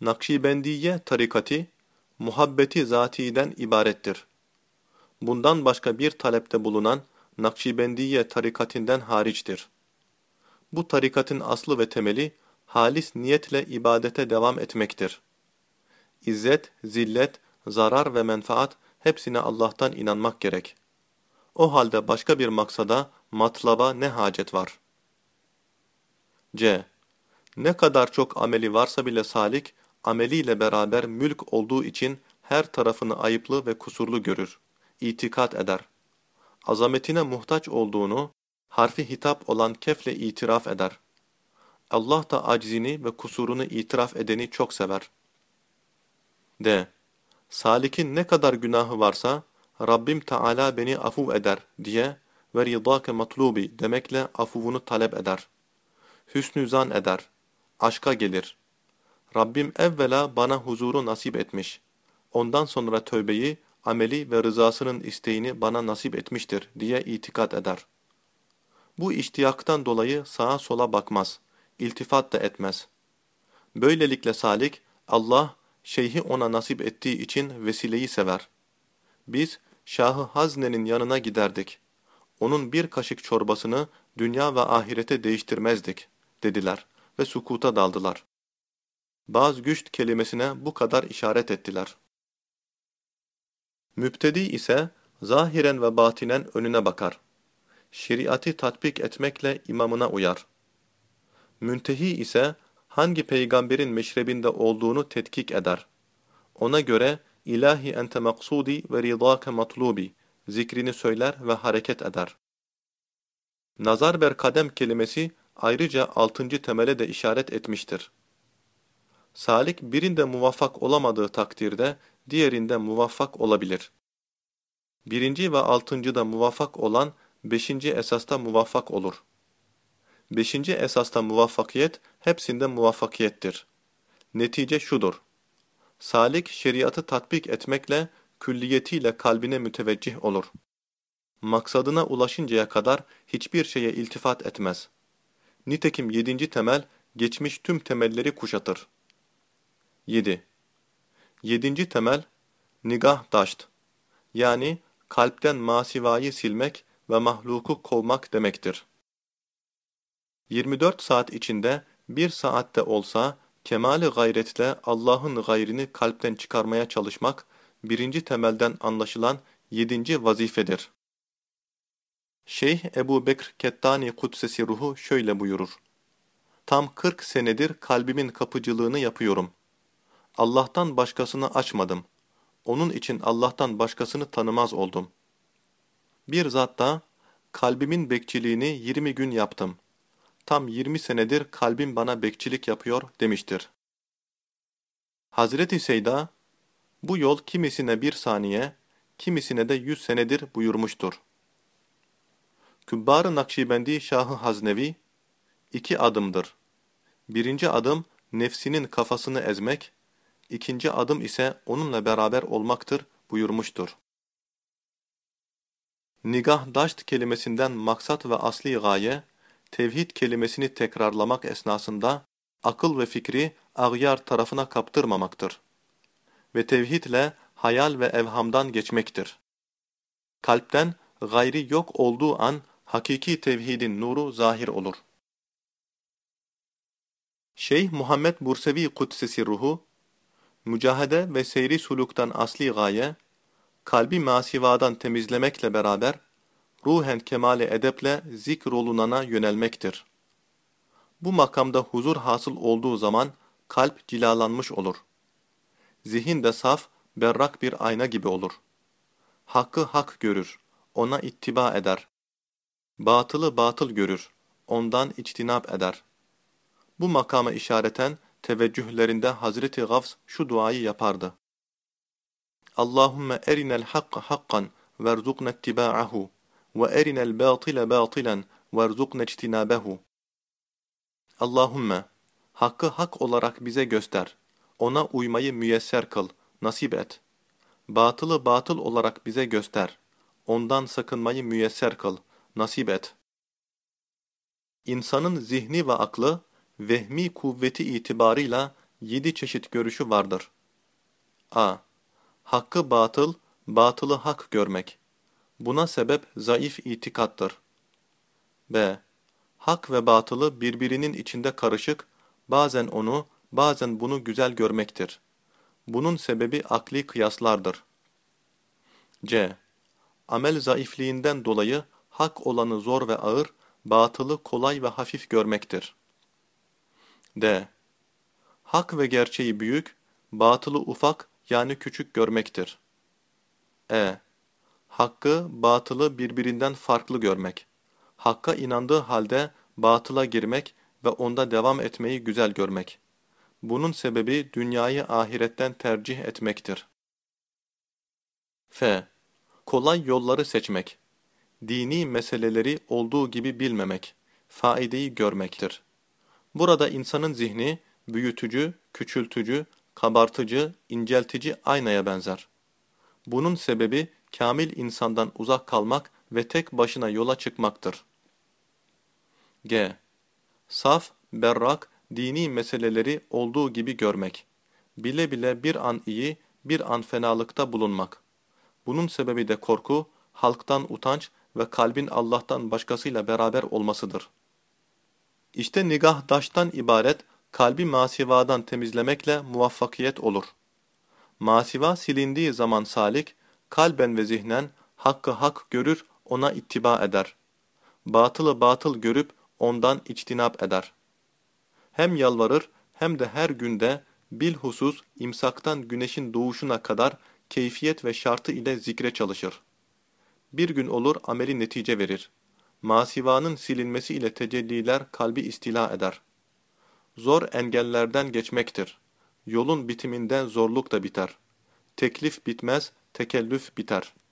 Nakşibendiye tarikati, muhabbeti zatiden ibarettir. Bundan başka bir talepte bulunan Nakşibendiye tarikatinden hariçtir. Bu tarikatın aslı ve temeli, halis niyetle ibadete devam etmektir. İzzet, zillet, zarar ve menfaat hepsine Allah'tan inanmak gerek. O halde başka bir maksada, matlaba ne hacet var? C. Ne kadar çok ameli varsa bile salik, ameliyle beraber mülk olduğu için her tarafını ayıplı ve kusurlu görür, itikat eder. Azametine muhtaç olduğunu, harfi hitap olan kefle itiraf eder. Allah da aczini ve kusurunu itiraf edeni çok sever. D. Salik'in ne kadar günahı varsa, Rabbim Teala beni afuv eder diye ve ridâke matlubi demekle afuvunu talep eder. Hüsnü zan eder. Aşka gelir. Rabbim evvela bana huzuru nasip etmiş. Ondan sonra tövbeyi, ameli ve rızasının isteğini bana nasip etmiştir diye itikat eder. Bu iştiyaktan dolayı sağa sola bakmaz, iltifat da etmez. Böylelikle salik, Allah, şeyhi ona nasip ettiği için vesileyi sever. Biz, Şahı Hazne'nin yanına giderdik. Onun bir kaşık çorbasını dünya ve ahirete değiştirmezdik, dediler ve sukuta daldılar. Bazı güç kelimesine bu kadar işaret ettiler. Müptedi ise zahiren ve batinen önüne bakar. Şeriatı tatbik etmekle imamına uyar. Müntehi ise hangi peygamberin meşrebinde olduğunu tetkik eder. Ona göre ilahi ente maksudi ve ridake matlubi zikrini söyler ve hareket eder. Nazar ber kadem kelimesi ayrıca altıncı temele de işaret etmiştir. Salik birinde muvaffak olamadığı takdirde diğerinde muvaffak olabilir. Birinci ve altıncıda muvaffak olan beşinci esasta muvaffak olur. Beşinci esasta muvaffakiyet hepsinde muvaffakiyettir. Netice şudur. Salik şeriatı tatbik etmekle külliyetiyle kalbine müteveccih olur. Maksadına ulaşıncaya kadar hiçbir şeye iltifat etmez. Nitekim yedinci temel geçmiş tüm temelleri kuşatır. 7. Yedinci temel nigah daşt yani kalpten masivayı silmek ve mahluku kovmak demektir. 24 saat içinde bir saatte olsa kemali gayretle Allah'ın gayrini kalpten çıkarmaya çalışmak birinci temelden anlaşılan yedinci vazifedir. Şeyh Ebu Bekr Kettani Kudsesi Ruhu şöyle buyurur. Tam 40 senedir kalbimin kapıcılığını yapıyorum. Allah'tan başkasını açmadım. Onun için Allah'tan başkasını tanımaz oldum. Bir zatta kalbimin bekçiliğini 20 gün yaptım. Tam 20 senedir kalbim bana bekçilik yapıyor demiştir. Hazreti Seyda, bu yol kimisine bir saniye, kimisine de yüz senedir buyurmuştur. Kübbar-ı Nakşibendi Şahı Haznevi, iki adımdır. Birinci adım nefsinin kafasını ezmek, ikinci adım ise onunla beraber olmaktır buyurmuştur. Nigah daşt kelimesinden maksat ve asli gaye, tevhid kelimesini tekrarlamak esnasında akıl ve fikri ağyar tarafına kaptırmamaktır. Ve tevhidle hayal ve evhamdan geçmektir. Kalpten gayri yok olduğu an hakiki tevhidin nuru zahir olur. Şeyh Muhammed Bursevi Kudsesi Ruhu, mücahede ve seyri suluktan asli gaye, kalbi masivadan temizlemekle beraber, ruhen kemale edeple zikrolunana yönelmektir. Bu makamda huzur hasıl olduğu zaman kalp cilalanmış olur. Zihin de saf, berrak bir ayna gibi olur. Hakkı hak görür, ona ittiba eder. Batılı batıl görür, ondan içtinap eder. Bu makama işareten teveccühlerinde Hazreti Gavs şu duayı yapardı. Allahümme erinel hakka hakkan verzukna ittiba'ahu ve erinel batile batilen verzukna ictinabehu. Allahümme, hakkı hak olarak bize göster, ona uymayı müyesser kıl, nasip et. Batılı batıl olarak bize göster, ondan sakınmayı müyesser kıl, nasip et. İnsanın zihni ve aklı, vehmi kuvveti itibarıyla yedi çeşit görüşü vardır. a. Hakkı batıl, batılı hak görmek. Buna sebep zayıf itikattır. b. Hak ve batılı birbirinin içinde karışık, bazen onu, bazen bunu güzel görmektir. Bunun sebebi akli kıyaslardır. c. Amel zayıfliğinden dolayı hak olanı zor ve ağır, batılı kolay ve hafif görmektir. D. Hak ve gerçeği büyük, batılı ufak yani küçük görmektir. e. Hakkı, batılı birbirinden farklı görmek. Hakka inandığı halde batıla girmek ve onda devam etmeyi güzel görmek. Bunun sebebi dünyayı ahiretten tercih etmektir. F. Kolay yolları seçmek. Dini meseleleri olduğu gibi bilmemek, faideyi görmektir. Burada insanın zihni büyütücü, küçültücü, kabartıcı, inceltici aynaya benzer. Bunun sebebi kamil insandan uzak kalmak ve tek başına yola çıkmaktır. G. Saf, berrak, dini meseleleri olduğu gibi görmek. Bile bile bir an iyi, bir an fenalıkta bulunmak. Bunun sebebi de korku, halktan utanç ve kalbin Allah'tan başkasıyla beraber olmasıdır. İşte nigah daştan ibaret, kalbi masivadan temizlemekle muvaffakiyet olur. Masiva silindiği zaman salik, kalben ve zihnen hakkı hak görür, ona ittiba eder. Batılı batıl görüp ondan içtinap eder. Hem yalvarır hem de her günde bilhusus imsaktan güneşin doğuşuna kadar keyfiyet ve şartı ile zikre çalışır. Bir gün olur ameli netice verir. Masivanın silinmesi ile tecelliler kalbi istila eder. Zor engellerden geçmektir. Yolun bitiminden zorluk da biter. Teklif bitmez, tekellüf biter.''